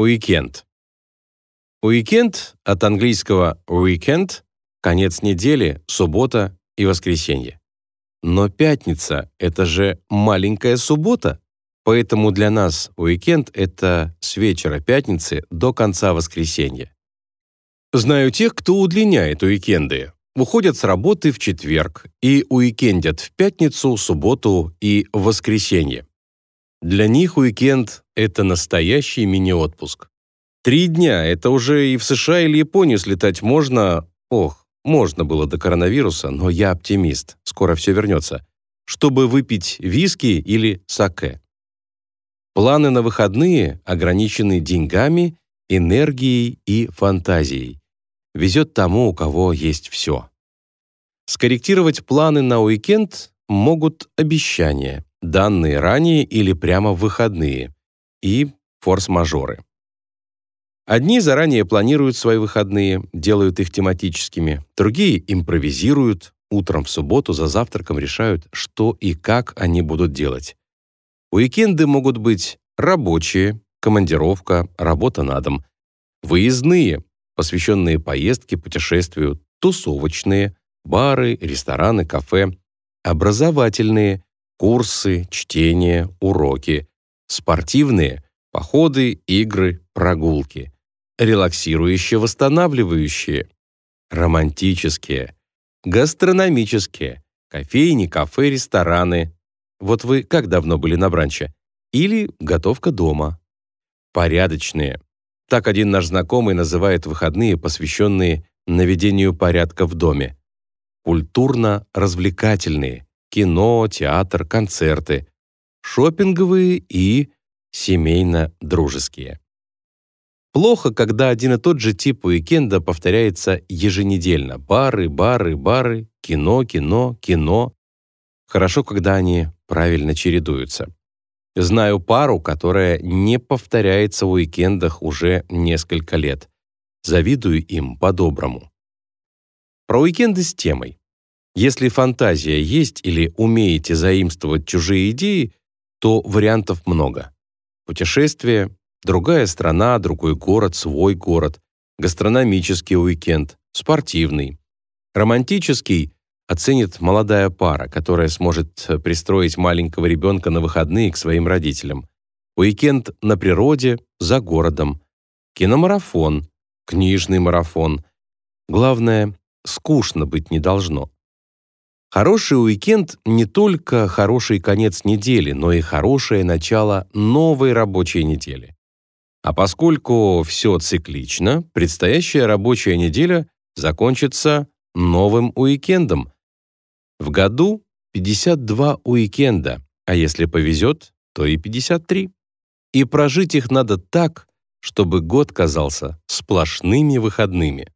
Уикенд. Уикенд от английского weekend – конец недели, суббота и воскресенье. Но пятница – это же маленькая суббота, поэтому для нас уикенд – это с вечера пятницы до конца воскресенья. Знаю тех, кто удлиняет уикенды, уходят с работы в четверг и уикендят в пятницу, субботу и воскресенье. Для них уикенд – это настоящий мини-отпуск. Три дня – это уже и в США или Японию слетать можно. Ох, можно было до коронавируса, но я оптимист, скоро все вернется. Чтобы выпить виски или саке. Планы на выходные ограничены деньгами, энергией и фантазией. Везет тому, у кого есть все. Скорректировать планы на уикенд могут обещания данные ранее или прямо в выходные, и форс-мажоры. Одни заранее планируют свои выходные, делают их тематическими, другие импровизируют, утром в субботу за завтраком решают, что и как они будут делать. Уикенды могут быть рабочие, командировка, работа на дом, выездные, посвященные поездке, путешествию, тусовочные, бары, рестораны, кафе, образовательные, курсы, чтение, уроки, спортивные, походы, игры, прогулки, релаксирующие, восстанавливающие, романтические, гастрономические, кофейни, кафе, рестораны. Вот вы как давно были на бранче? Или готовка дома. Порядочные. Так один наш знакомый называет выходные, посвященные наведению порядка в доме. Культурно-развлекательные кино, театр, концерты, шопинговые и семейно-дружеские. Плохо, когда один и тот же тип уикенда повторяется еженедельно. Бары, бары, бары, кино, кино, кино. Хорошо, когда они правильно чередуются. Знаю пару, которая не повторяется в уикендах уже несколько лет. Завидую им по-доброму. Про уикенды с темой. Если фантазия есть или умеете заимствовать чужие идеи, то вариантов много. Путешествие, другая страна, другой город, свой город, гастрономический уикенд, спортивный. Романтический оценит молодая пара, которая сможет пристроить маленького ребенка на выходные к своим родителям. Уикенд на природе, за городом. Киномарафон, книжный марафон. Главное, скучно быть не должно. Хороший уикенд — не только хороший конец недели, но и хорошее начало новой рабочей недели. А поскольку все циклично, предстоящая рабочая неделя закончится новым уикендом. В году 52 уикенда, а если повезет, то и 53. И прожить их надо так, чтобы год казался сплошными выходными.